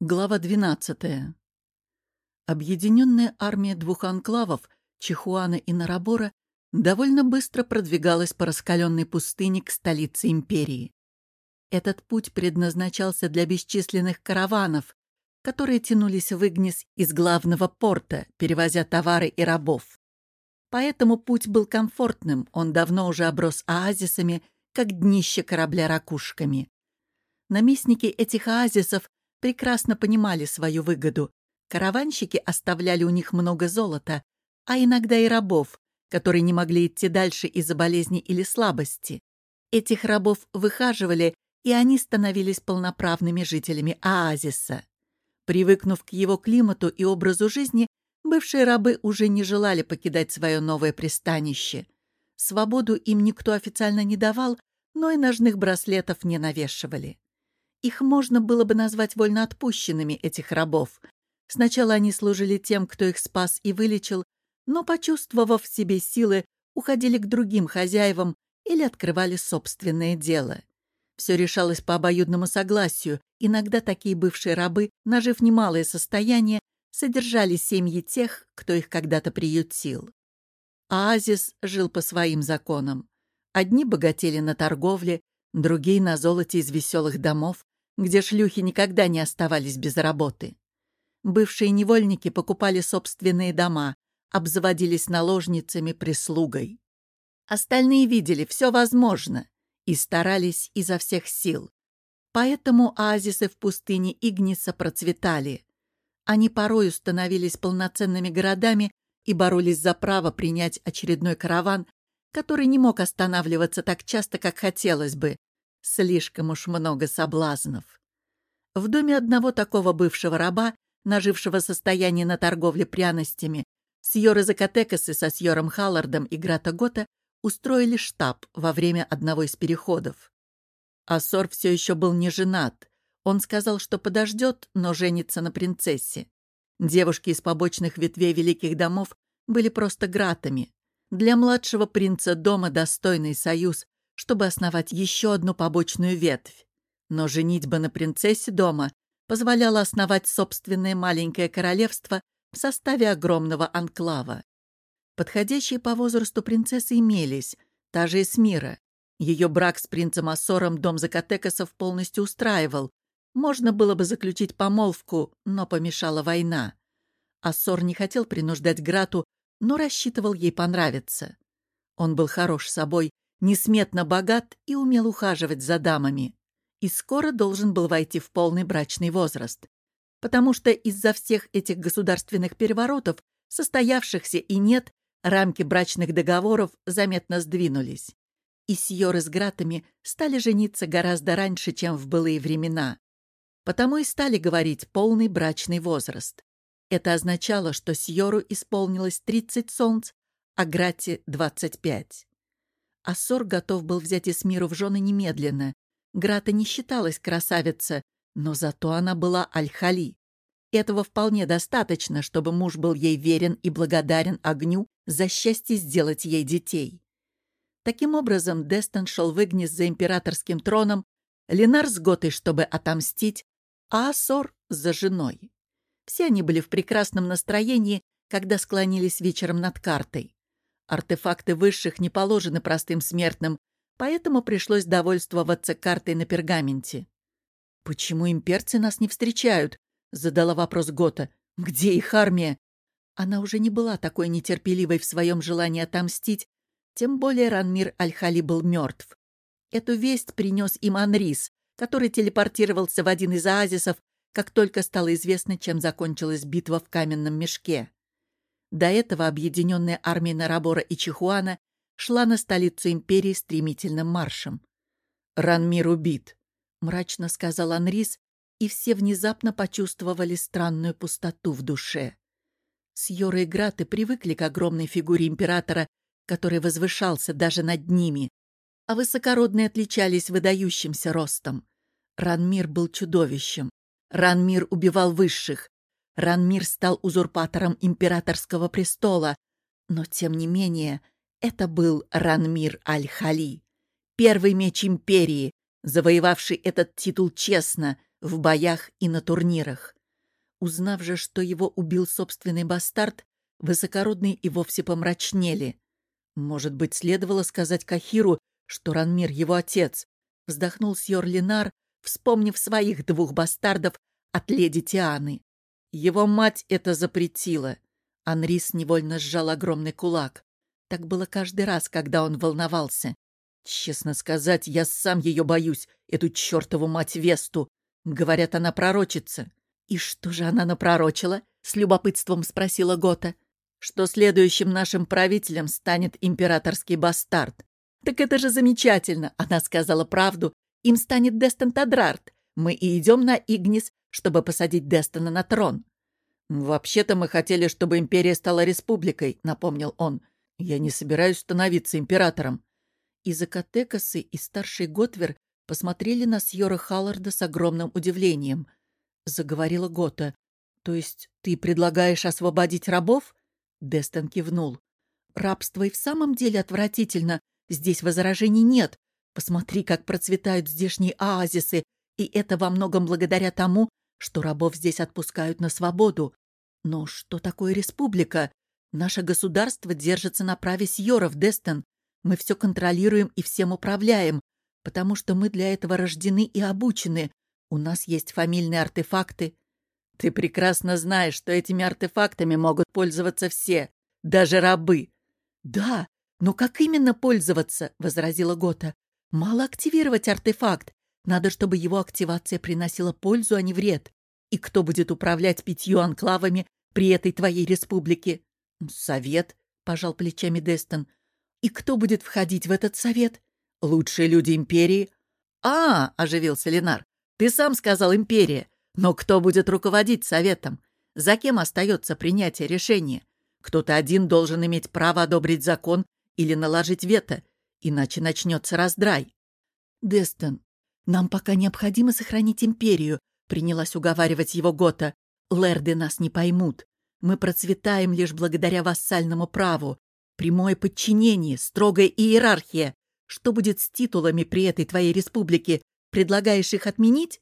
Глава 12. Объединенная армия двух анклавов, Чихуана и Нарабора, довольно быстро продвигалась по раскаленной пустыне к столице империи. Этот путь предназначался для бесчисленных караванов, которые тянулись в Игнис из главного порта, перевозя товары и рабов. Поэтому путь был комфортным, он давно уже оброс оазисами, как днище корабля ракушками. Наместники этих оазисов прекрасно понимали свою выгоду. Караванщики оставляли у них много золота, а иногда и рабов, которые не могли идти дальше из-за болезни или слабости. Этих рабов выхаживали, и они становились полноправными жителями оазиса. Привыкнув к его климату и образу жизни, бывшие рабы уже не желали покидать свое новое пристанище. Свободу им никто официально не давал, но и ножных браслетов не навешивали. Их можно было бы назвать вольноотпущенными, этих рабов. Сначала они служили тем, кто их спас и вылечил, но, почувствовав в себе силы, уходили к другим хозяевам или открывали собственное дело. Все решалось по обоюдному согласию. Иногда такие бывшие рабы, нажив немалое состояние, содержали семьи тех, кто их когда-то приютил. Оазис жил по своим законам. Одни богатели на торговле, другие — на золоте из веселых домов, где шлюхи никогда не оставались без работы. Бывшие невольники покупали собственные дома, обзаводились наложницами, прислугой. Остальные видели все возможно и старались изо всех сил. Поэтому оазисы в пустыне Игниса процветали. Они порою становились полноценными городами и боролись за право принять очередной караван, который не мог останавливаться так часто, как хотелось бы, Слишком уж много соблазнов. В доме одного такого бывшего раба, нажившего состояние на торговле пряностями, Сьоры Закатекасы со Сьором Халлардом и Грата Гота устроили штаб во время одного из переходов. Ассор все еще был не женат. Он сказал, что подождет, но женится на принцессе. Девушки из побочных ветвей великих домов были просто гратами. Для младшего принца дома достойный союз чтобы основать еще одну побочную ветвь. Но женитьба на принцессе дома позволяла основать собственное маленькое королевство в составе огромного анклава. Подходящие по возрасту принцессы имелись, та же Эсмира. Ее брак с принцем Ассором дом Закатекасов полностью устраивал. Можно было бы заключить помолвку, но помешала война. Ассор не хотел принуждать Грату, но рассчитывал ей понравиться. Он был хорош собой несметно богат и умел ухаживать за дамами. И скоро должен был войти в полный брачный возраст. Потому что из-за всех этих государственных переворотов, состоявшихся и нет, рамки брачных договоров заметно сдвинулись. И сьоры с гратами стали жениться гораздо раньше, чем в былые времена. Потому и стали говорить полный брачный возраст. Это означало, что Сьору исполнилось 30 солнц, а Грате — 25. Ассор готов был взять Эсмиру в жены немедленно. Грата не считалась красавица, но зато она была Аль-Хали. Этого вполне достаточно, чтобы муж был ей верен и благодарен огню за счастье сделать ей детей. Таким образом, Дестон шел в Игнис за императорским троном, Ленар с Готой, чтобы отомстить, а Ассор — за женой. Все они были в прекрасном настроении, когда склонились вечером над картой. Артефакты высших не положены простым смертным, поэтому пришлось довольствоваться картой на пергаменте. «Почему имперцы нас не встречают?» — задала вопрос Гота. «Где их армия?» Она уже не была такой нетерпеливой в своем желании отомстить, тем более Ранмир Аль-Хали был мертв. Эту весть принес им Анрис, который телепортировался в один из оазисов, как только стало известно, чем закончилась битва в каменном мешке. До этого объединенная армия Нарабора и Чихуана шла на столицу империи стремительным маршем. «Ранмир убит», — мрачно сказал Анрис, и все внезапно почувствовали странную пустоту в душе. Сьоры и Граты привыкли к огромной фигуре императора, который возвышался даже над ними, а высокородные отличались выдающимся ростом. Ранмир был чудовищем. Ранмир убивал высших, Ранмир стал узурпатором императорского престола, но, тем не менее, это был Ранмир Аль-Хали, первый меч империи, завоевавший этот титул честно, в боях и на турнирах. Узнав же, что его убил собственный бастард, высокородные и вовсе помрачнели. Может быть, следовало сказать Кахиру, что Ранмир его отец, вздохнул сьор Линар, вспомнив своих двух бастардов от леди Тианы. Его мать это запретила. Анрис невольно сжал огромный кулак. Так было каждый раз, когда он волновался. Честно сказать, я сам ее боюсь, эту чертову мать Весту. Говорят, она пророчится. «И что же она напророчила?» — с любопытством спросила Гота. «Что следующим нашим правителем станет императорский бастард». «Так это же замечательно!» — она сказала правду. «Им станет Дестон Тадрарт. Мы и идем на Игнис, чтобы посадить Дестона на трон». «Вообще-то мы хотели, чтобы империя стала республикой», — напомнил он. «Я не собираюсь становиться императором». И Закатекасы, и старший Готвер посмотрели на Сьора Халларда с огромным удивлением —— заговорила Гота. «То есть ты предлагаешь освободить рабов?» Дестон кивнул. «Рабство и в самом деле отвратительно. Здесь возражений нет. Посмотри, как процветают здешние оазисы, и это во многом благодаря тому, что рабов здесь отпускают на свободу. Но что такое республика? Наше государство держится на праве сьоров, Дестон. Мы все контролируем и всем управляем, потому что мы для этого рождены и обучены. У нас есть фамильные артефакты. Ты прекрасно знаешь, что этими артефактами могут пользоваться все, даже рабы. Да, но как именно пользоваться, возразила Гота. Мало активировать артефакт. Надо, чтобы его активация приносила пользу, а не вред. И кто будет управлять пятью анклавами при этой твоей республике? Совет, пожал плечами Дестон. И кто будет входить в этот совет? Лучшие люди империи. А, оживился Ленар. Ты сам сказал империя. Но кто будет руководить советом? За кем остается принятие решения? Кто-то один должен иметь право одобрить закон или наложить вето, иначе начнется раздрай. Дестон, нам пока необходимо сохранить империю, принялась уговаривать его Гота. Лэрды нас не поймут. Мы процветаем лишь благодаря вассальному праву. Прямое подчинение, строгая иерархия. Что будет с титулами при этой твоей республике, Предлагаешь их отменить?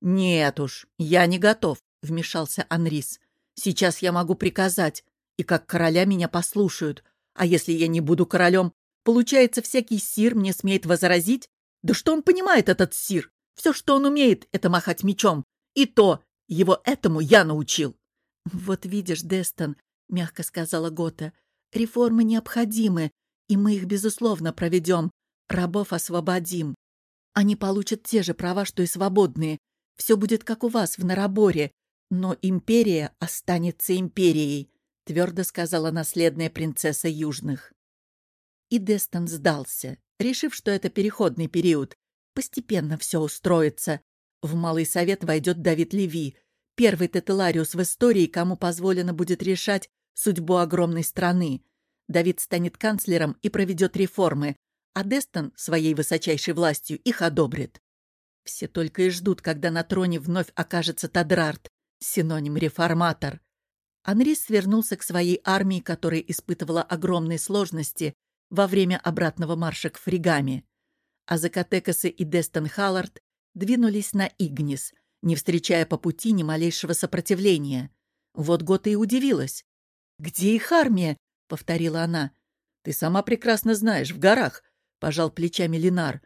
Нет уж, я не готов, вмешался Анрис. Сейчас я могу приказать, и как короля меня послушают. А если я не буду королем, получается, всякий сир мне смеет возразить? Да что он понимает, этот сир? Все, что он умеет, это махать мечом. И то, его этому я научил. Вот видишь, Дестон, мягко сказала Гота, реформы необходимы, и мы их, безусловно, проведем. Рабов освободим. Они получат те же права, что и свободные. Все будет как у вас в Нараборе. Но империя останется империей», — твердо сказала наследная принцесса Южных. И Дестон сдался, решив, что это переходный период. Постепенно все устроится. В Малый Совет войдет Давид Леви, первый тетелариус в истории, кому позволено будет решать судьбу огромной страны. Давид станет канцлером и проведет реформы, а Дестон своей высочайшей властью их одобрит. Все только и ждут, когда на троне вновь окажется Тадрарт, синоним реформатор. Анрис свернулся к своей армии, которая испытывала огромные сложности во время обратного марша к Фригаме. А Закатекасы и Дестон Халлард двинулись на Игнис, не встречая по пути ни малейшего сопротивления. Вот Гота и удивилась. «Где их армия?» — повторила она. «Ты сама прекрасно знаешь, в горах — пожал плечами Линар.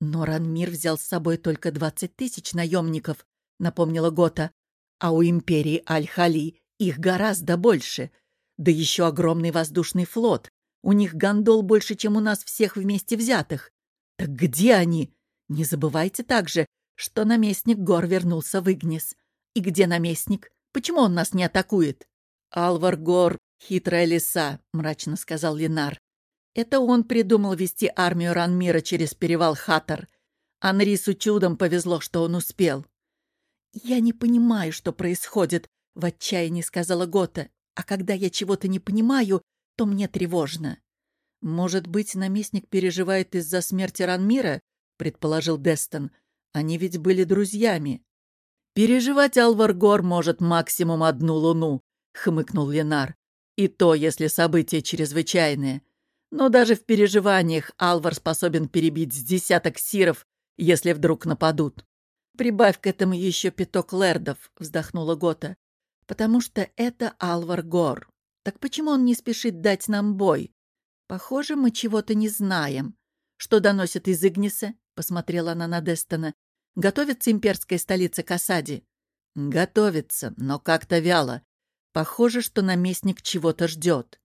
«Но Ранмир взял с собой только двадцать тысяч наемников», — напомнила Гота. «А у империи Аль-Хали их гораздо больше. Да еще огромный воздушный флот. У них гондол больше, чем у нас всех вместе взятых. Так где они? Не забывайте также, что наместник гор вернулся в Игнис. И где наместник? Почему он нас не атакует?» «Алвар Гор — хитрая лиса», — мрачно сказал Ленар. Это он придумал вести армию Ранмира через перевал Хатар. Анрису чудом повезло, что он успел. «Я не понимаю, что происходит», — в отчаянии сказала Гота. «А когда я чего-то не понимаю, то мне тревожно». «Может быть, наместник переживает из-за смерти Ранмира?» — предположил Дестон. «Они ведь были друзьями». «Переживать Алвар Гор может максимум одну луну», — хмыкнул Ленар. «И то, если события чрезвычайные. Но даже в переживаниях Алвар способен перебить с десяток сиров, если вдруг нападут. Прибавь к этому еще пяток лэрдов, вздохнула Гота. Потому что это Алвар Гор. Так почему он не спешит дать нам бой? Похоже, мы чего-то не знаем. Что доносят из Игниса? Посмотрела она на Дестона. Готовится имперская столица к осаде? Готовится, но как-то вяло. Похоже, что наместник чего-то ждет.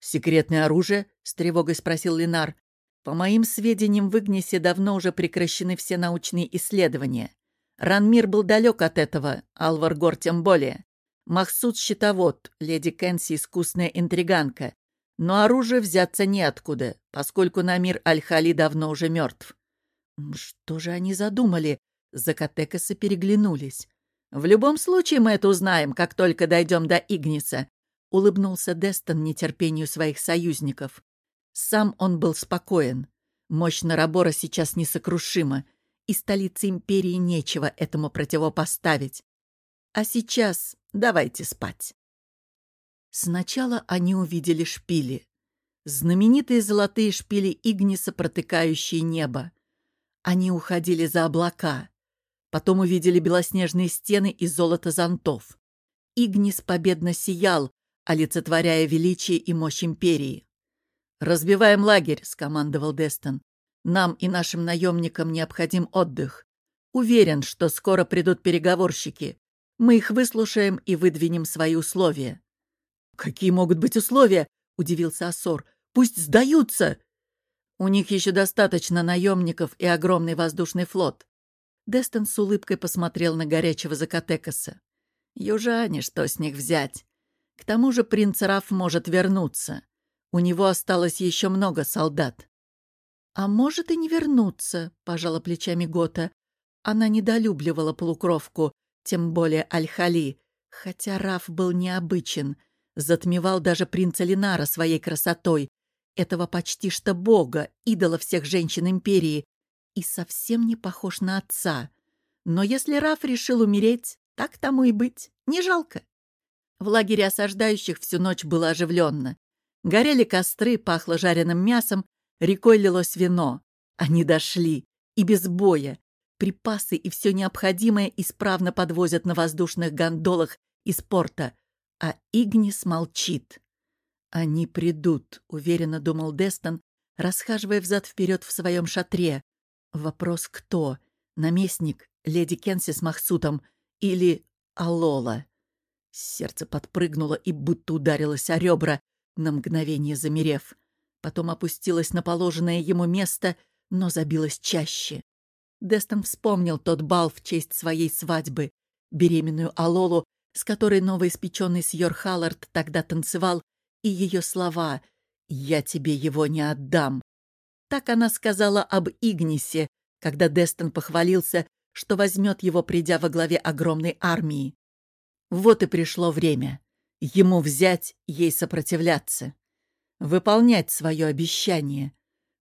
«Секретное оружие?» — с тревогой спросил Ленар. «По моим сведениям, в Игнисе давно уже прекращены все научные исследования. Ранмир был далек от этого, Алваргор тем более. Махсуд — щитовод, леди Кэнси — искусная интриганка. Но оружие взяться неоткуда, поскольку Намир Аль-Хали давно уже мертв. Что же они задумали? Закатекасы переглянулись. «В любом случае мы это узнаем, как только дойдем до Игниса», — улыбнулся Дестон нетерпению своих союзников. Сам он был спокоен. Мощь Нарабора сейчас несокрушима, и столице империи нечего этому противопоставить. А сейчас давайте спать. Сначала они увидели шпили. Знаменитые золотые шпили Игниса, протыкающие небо. Они уходили за облака. Потом увидели белоснежные стены и золото зонтов. Игнис победно сиял, олицетворяя величие и мощь империи. «Разбиваем лагерь», — скомандовал Дестон. «Нам и нашим наемникам необходим отдых. Уверен, что скоро придут переговорщики. Мы их выслушаем и выдвинем свои условия». «Какие могут быть условия?» — удивился Асор. «Пусть сдаются!» У них еще достаточно наемников и огромный воздушный флот. Дестон с улыбкой посмотрел на горячего Закатекаса. Южане, что с них взять? К тому же принц Раф может вернуться. У него осталось еще много солдат. «А может и не вернуться», — пожала плечами Гота. Она недолюбливала полукровку, тем более Аль-Хали, хотя Раф был необычен, затмевал даже принца Линара своей красотой, этого почти что бога, идола всех женщин империи, и совсем не похож на отца. Но если Раф решил умереть, так тому и быть, не жалко. В лагере осаждающих всю ночь было оживленно. Горели костры, пахло жареным мясом, рекой лилось вино. Они дошли, и без боя. Припасы и все необходимое исправно подвозят на воздушных гондолах из порта. А Игнис молчит. «Они придут», — уверенно думал Дестон, расхаживая взад-вперед в своем шатре. Вопрос кто? Наместник, леди Кенси с Махсутом или Алола? Сердце подпрыгнуло и будто ударилось о ребра, на мгновение замерев. Потом опустилось на положенное ему место, но забилось чаще. Дестон вспомнил тот бал в честь своей свадьбы, беременную Алолу, с которой новоиспеченный сьор Халлард тогда танцевал и ее слова «Я тебе его не отдам». Так она сказала об Игнисе, когда Дестон похвалился, что возьмет его, придя во главе огромной армии. Вот и пришло время. Ему взять, ей сопротивляться. Выполнять свое обещание.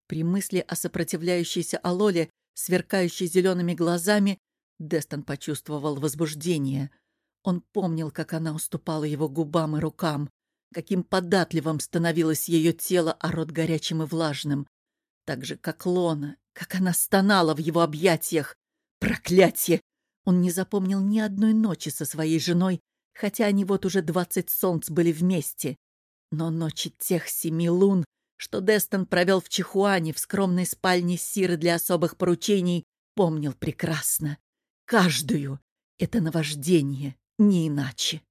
При мысли о сопротивляющейся Алоле, сверкающей зелеными глазами, Дестон почувствовал возбуждение. Он помнил, как она уступала его губам и рукам каким податливым становилось ее тело, а рот горячим и влажным. Так же, как Лона, как она стонала в его объятиях. Проклятие! Он не запомнил ни одной ночи со своей женой, хотя они вот уже двадцать солнц были вместе. Но ночи тех семи лун, что Дестон провел в Чихуане в скромной спальне Сиры для особых поручений, помнил прекрасно. Каждую. Это наваждение, не иначе.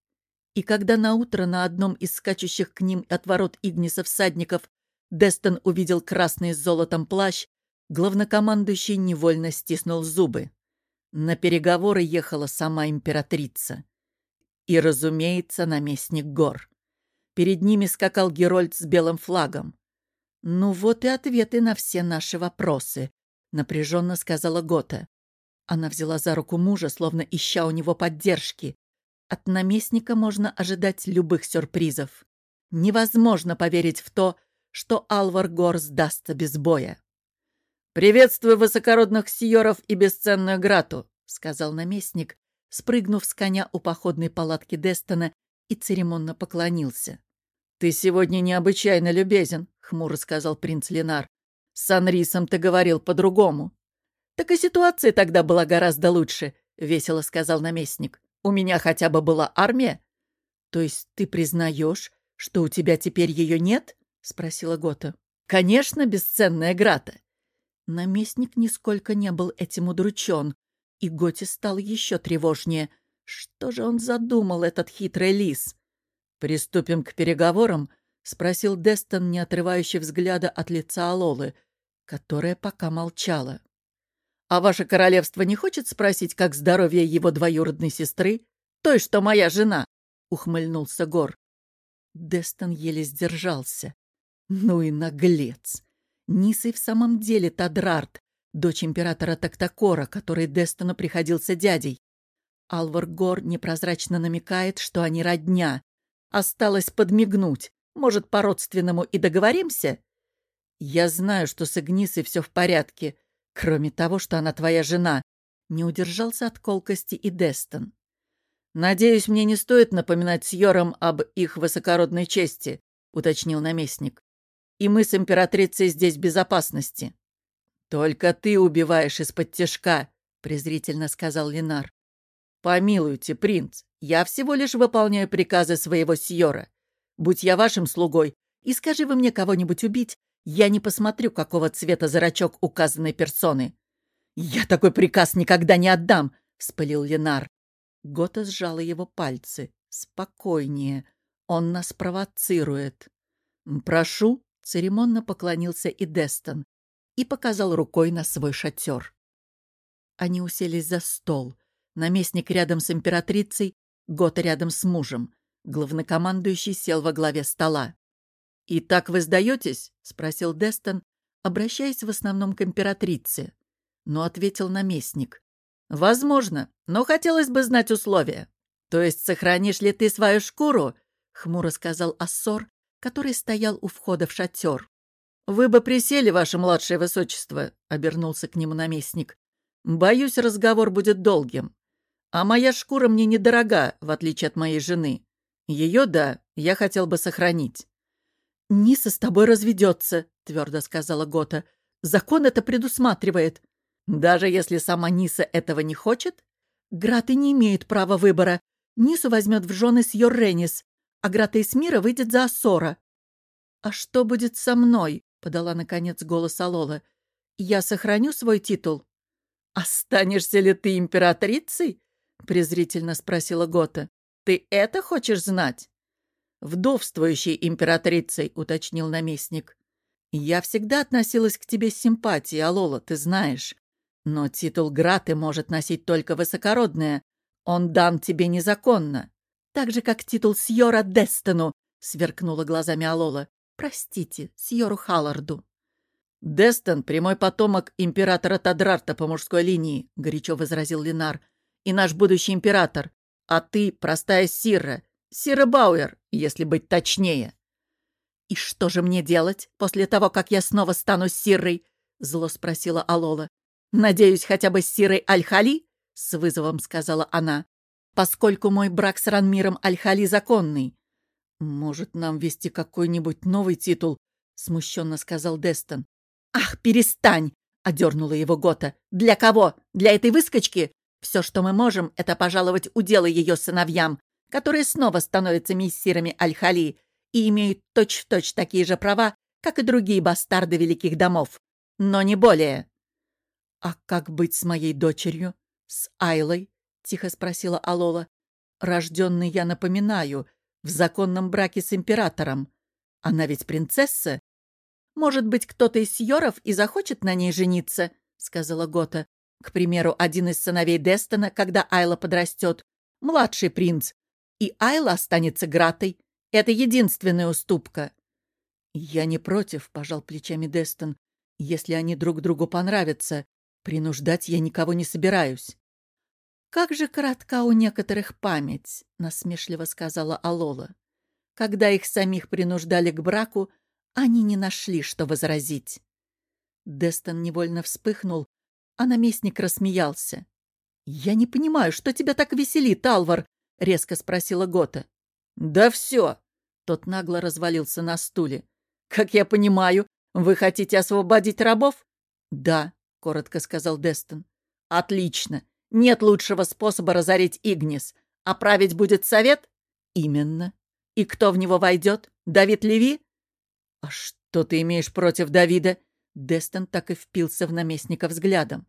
И когда наутро на одном из скачущих к ним от ворот Игниса всадников Дестон увидел красный с золотом плащ, главнокомандующий невольно стиснул зубы. На переговоры ехала сама императрица. И, разумеется, наместник гор. Перед ними скакал Герольд с белым флагом. «Ну вот и ответы на все наши вопросы», — напряженно сказала Гота. Она взяла за руку мужа, словно ища у него поддержки, от наместника можно ожидать любых сюрпризов. Невозможно поверить в то, что Алвар Гор сдастся без боя. «Приветствую высокородных сиоров и бесценную Грату», — сказал наместник, спрыгнув с коня у походной палатки Дестона и церемонно поклонился. «Ты сегодня необычайно любезен», — хмуро сказал принц Ленар. «С Анрисом ты говорил по-другому». «Так и ситуация тогда была гораздо лучше», — весело сказал наместник. «У меня хотя бы была армия». «То есть ты признаешь, что у тебя теперь ее нет?» — спросила Гота. «Конечно, бесценная Грата». Наместник нисколько не был этим удручен, и Готе стал еще тревожнее. Что же он задумал, этот хитрый лис? «Приступим к переговорам?» — спросил Дестон, не отрывающий взгляда от лица Алолы, которая пока молчала. «А ваше королевство не хочет спросить, как здоровье его двоюродной сестры? Той, что моя жена?» — ухмыльнулся Гор. Дестон еле сдержался. Ну и наглец! Ниса в самом деле Тадрарт, дочь императора Тактакора, который Дестону приходился дядей. Алвар Гор непрозрачно намекает, что они родня. Осталось подмигнуть. Может, по-родственному и договоримся? Я знаю, что с Игнисой все в порядке, кроме того, что она твоя жена. Не удержался от колкости и Дестон. Надеюсь, мне не стоит напоминать Сьорам об их высокородной чести, уточнил наместник. И мы с императрицей здесь в безопасности. Только ты убиваешь из-под тяжка, презрительно сказал Ленар. Помилуйте, принц, я всего лишь выполняю приказы своего Сьора. Будь я вашим слугой, и скажи вы мне кого-нибудь убить, я не посмотрю, какого цвета зрачок указанной персоны. «Я такой приказ никогда не отдам!» — вспылил Ленар. Гота сжала его пальцы. «Спокойнее. Он нас провоцирует». «Прошу», — церемонно поклонился и Дестон и показал рукой на свой шатер. Они уселись за стол. Наместник рядом с императрицей, Гота рядом с мужем. Главнокомандующий сел во главе стола. «И так вы сдаетесь?» — спросил Дестон, обращаясь в основном к императрице. Но ответил наместник. «Возможно, но хотелось бы знать условия. То есть сохранишь ли ты свою шкуру?» — хмуро сказал Ассор, который стоял у входа в шатер. «Вы бы присели, ваше младшее высочество», — обернулся к нему наместник. «Боюсь, разговор будет долгим. А моя шкура мне недорога, в отличие от моей жены. Ее, да, я хотел бы сохранить». «Ниса с тобой разведется», — твердо сказала Гота. «Закон это предусматривает». «Даже если сама Ниса этого не хочет?» «Граты не имеют права выбора. Нису возьмет в жены с Йорренис, а Грата из мира выйдет за Ассора». «А что будет со мной?» — подала, наконец, голос Алола. «Я сохраню свой титул». «Останешься ли ты императрицей?» — презрительно спросила Гота. «Ты это хочешь знать?» «Вдовствующей императрицей», — уточнил наместник. «Я всегда относилась к тебе с симпатией, Алола, ты знаешь. Но титул Граты может носить только высокородная. Он дан тебе незаконно. Так же, как титул Сьора Дестону», — сверкнула глазами Алола. «Простите, Сьору Халларду». «Дестон — прямой потомок императора Тадрарта по мужской линии», — горячо возразил Ленар и наш будущий император, а ты простая Сира, Сира Бауэр, если быть точнее». «И что же мне делать после того, как я снова стану Сирой?» — зло спросила Алола. «Надеюсь, хотя бы Сирой Аль-Хали?» — с вызовом сказала она. «Поскольку мой брак с Ранмиром Аль-Хали законный». «Может, нам вести какой-нибудь новый титул?» — смущенно сказал Дестон. «Ах, перестань!» — одернула его Гота. «Для кого? Для этой выскочки? Все, что мы можем, это пожаловать уделы ее сыновьям, которые снова становятся мессирами Аль-Хали и имеют точь-в-точь точь такие же права, как и другие бастарды великих домов. Но не более. — А как быть с моей дочерью? С Айлой? — тихо спросила Алола. — Рожденный, я напоминаю, в законном браке с императором. Она ведь принцесса. — Может быть, кто-то из Сьоров и захочет на ней жениться, — сказала Гота. К примеру, один из сыновей Дестона, когда Айла подрастет, младший принц, и Айла останется Гратой. Это единственная уступка. «Я не против», — пожал плечами Дестон, «если они друг другу понравятся. Принуждать я никого не собираюсь». «Как же коротка у некоторых память», — насмешливо сказала Алола. «Когда их самих принуждали к браку, они не нашли, что возразить». Дестон невольно вспыхнул, а наместник рассмеялся. «Я не понимаю, что тебя так веселит, Алвар?» — резко спросила Гота. «Да все!» — тот нагло развалился на стуле. «Как я понимаю, вы хотите освободить рабов?» «Да», — коротко сказал Дестон. «Отлично. Нет лучшего способа разорить Игнис. А править будет совет?» «Именно. И кто в него войдет? Давид Леви?» «А что ты имеешь против Давида?» Дестон так и впился в наместника взглядом.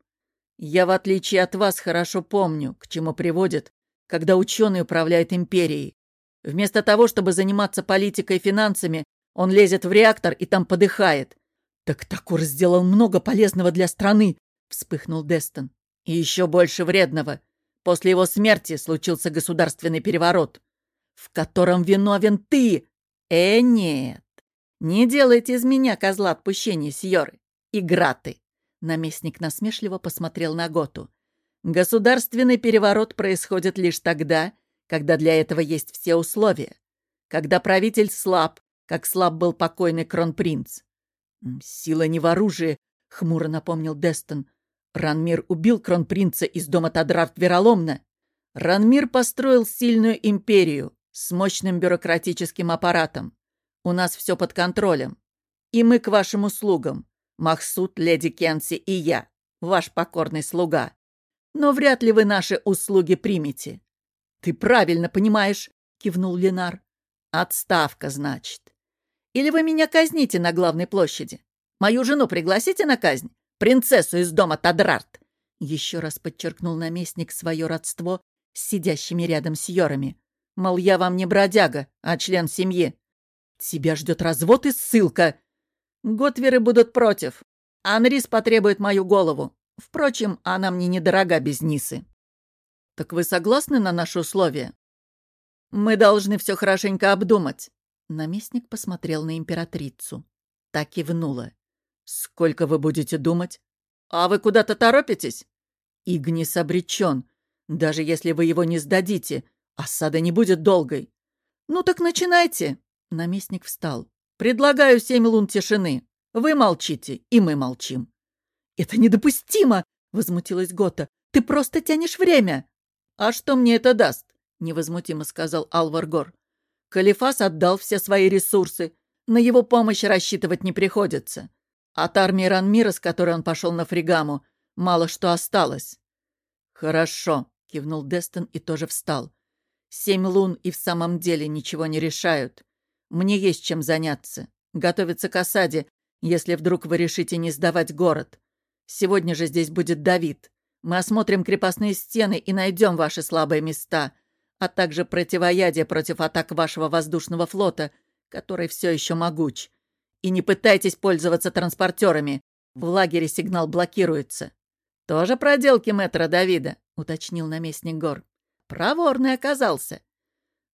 «Я, в отличие от вас, хорошо помню, к чему приводит, когда ученый управляет империей. Вместо того, чтобы заниматься политикой и финансами, он лезет в реактор и там подыхает. «Так Такур сделал много полезного для страны», — вспыхнул Дестон. «И еще больше вредного. После его смерти случился государственный переворот, в котором виновен ты. Э, нет. Не делайте из меня козла отпущения, сьоры. Игра ты». Наместник насмешливо посмотрел на Готу. «Государственный переворот происходит лишь тогда, когда для этого есть все условия. Когда правитель слаб, как слаб был покойный кронпринц. «Сила не в оружии», — хмуро напомнил Дестон. «Ранмир убил кронпринца из дома Тадрафт вероломно. Ранмир построил сильную империю с мощным бюрократическим аппаратом. У нас все под контролем. И мы к вашим услугам. Махсуд, леди Кенси и я, ваш покорный слуга. Но вряд ли вы наши услуги примете». «Ты правильно понимаешь», — кивнул Ленар. «Отставка, значит. Или вы меня казните на главной площади? Мою жену пригласите на казнь? Принцессу из дома Тадрарт!» Еще раз подчеркнул наместник свое родство с сидящими рядом с Йорами. Мол, я вам не бродяга, а член семьи. Тебя ждет развод и ссылка. Готверы будут против. Анрис потребует мою голову. Впрочем, она мне недорога без Нисы. Так вы согласны на наши условия? Мы должны все хорошенько обдумать. Наместник посмотрел на императрицу. Так и внула. «Сколько вы будете думать?» «А вы куда-то торопитесь?» «Игнис обречен. Даже если вы его не сдадите, осада не будет долгой». «Ну так начинайте!» Наместник встал. «Предлагаю семь лун тишины. Вы молчите, и мы молчим». «Это недопустимо!» — возмутилась Гота. «Ты просто тянешь время!» «А что мне это даст?» — невозмутимо сказал Алваргор. Калифас отдал все свои ресурсы. На его помощь рассчитывать не приходится. От армии Ранмира, с которой он пошел на Фригаму, мало что осталось. «Хорошо», — кивнул Дестон и тоже встал. «Семь лун и в самом деле ничего не решают. Мне есть чем заняться. Готовиться к осаде, если вдруг вы решите не сдавать город. Сегодня же здесь будет Давид. Мы осмотрим крепостные стены и найдем ваши слабые места а также противоядие против атак вашего воздушного флота, который все еще могуч. И не пытайтесь пользоваться транспортерами. В лагере сигнал блокируется. Тоже проделки мэтра Давида, уточнил наместник гор. Проворный оказался.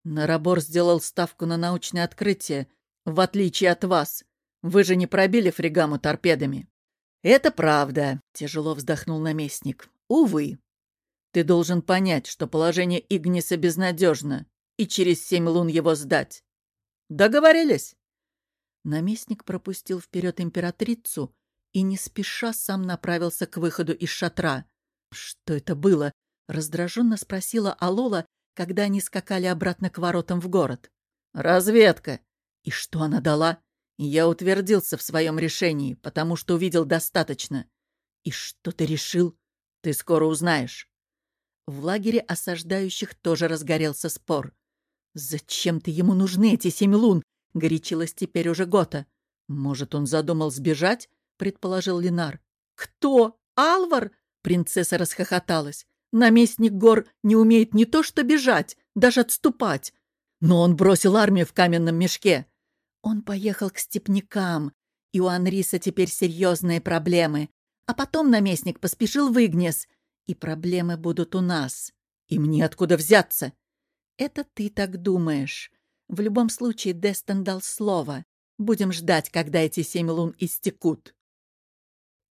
Нарабор сделал ставку на научное открытие, в отличие от вас. Вы же не пробили фрегаму торпедами. Это правда, тяжело вздохнул наместник. Увы. Ты должен понять, что положение Игниса безнадежно, и через семь лун его сдать. Договорились?» Наместник пропустил вперед императрицу и не спеша сам направился к выходу из шатра. «Что это было?» — раздраженно спросила Алола, когда они скакали обратно к воротам в город. «Разведка!» «И что она дала?» «Я утвердился в своем решении, потому что увидел достаточно». «И что ты решил?» «Ты скоро узнаешь». В лагере осаждающих тоже разгорелся спор. «Зачем ты ему нужны, эти семь лун?» — горячилась теперь уже Гота. «Может, он задумал сбежать?» — предположил Ленар. «Кто? Алвар?» — принцесса расхохоталась. «Наместник гор не умеет не то что бежать, даже отступать. Но он бросил армию в каменном мешке. Он поехал к степнякам, и у Анриса теперь серьезные проблемы. А потом наместник поспешил в Игнес, и проблемы будут у нас. И мне откуда взяться? Это ты так думаешь. В любом случае Дестон дал слово. Будем ждать, когда эти семь лун истекут.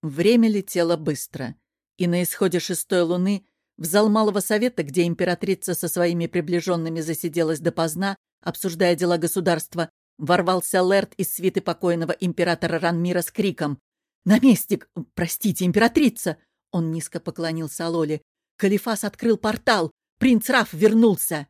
Время летело быстро. И на исходе шестой луны в зал Малого Совета, где императрица со своими приближенными засиделась допоздна, обсуждая дела государства, ворвался Лерт из свиты покойного императора Ранмира с криком «Наместник! Простите, императрица! Он низко поклонился Алоле. «Калифас открыл портал! Принц Раф вернулся!»